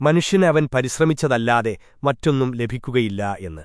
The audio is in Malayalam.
മനുഷ്യന് അവൻ പരിശ്രമിച്ചതല്ലാതെ മറ്റൊന്നും ലഭിക്കുകയില്ല എന്ന്.